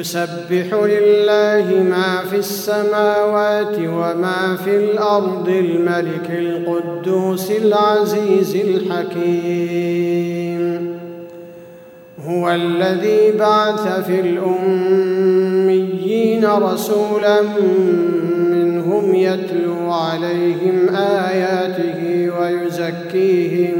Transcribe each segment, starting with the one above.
يسبح لله ما في السماوات وما في الأرض الملك القدوس العزيز الحكيم. هو الذي بعث في الأميين رسولا منهم يتلو عليهم آياته ويزكيهم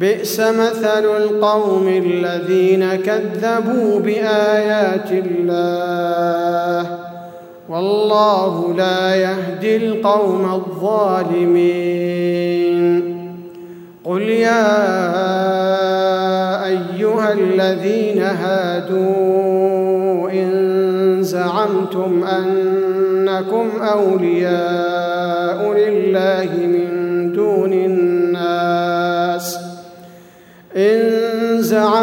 بئس مثل القوم الذين كذبوا بآيات الله والله لا يهدي القوم الظالمين. قل يا أيها الذين هادوا إن زعمتم أنكم أولياء لله من دون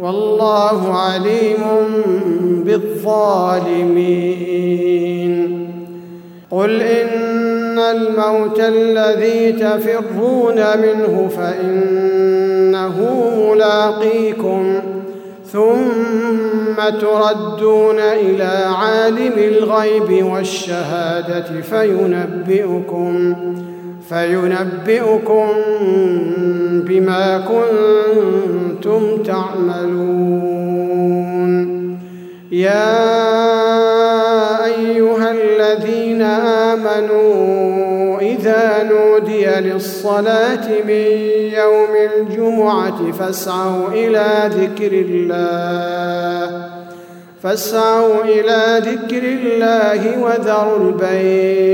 والله عليم بالظالمين. قل إن الموت الذي تفرون منه فإنه ملاقيكم ثم تردون إلى عالم الغيب والشهادة فينبئكم. فينبئكم بما كنتم تعملون. يا أيها الذين آمنوا إذا نودي للصلاة من يوم الجمعة فاسعوا إلى ذكر الله فاسعوا إلى ذكر الله وذروا البيع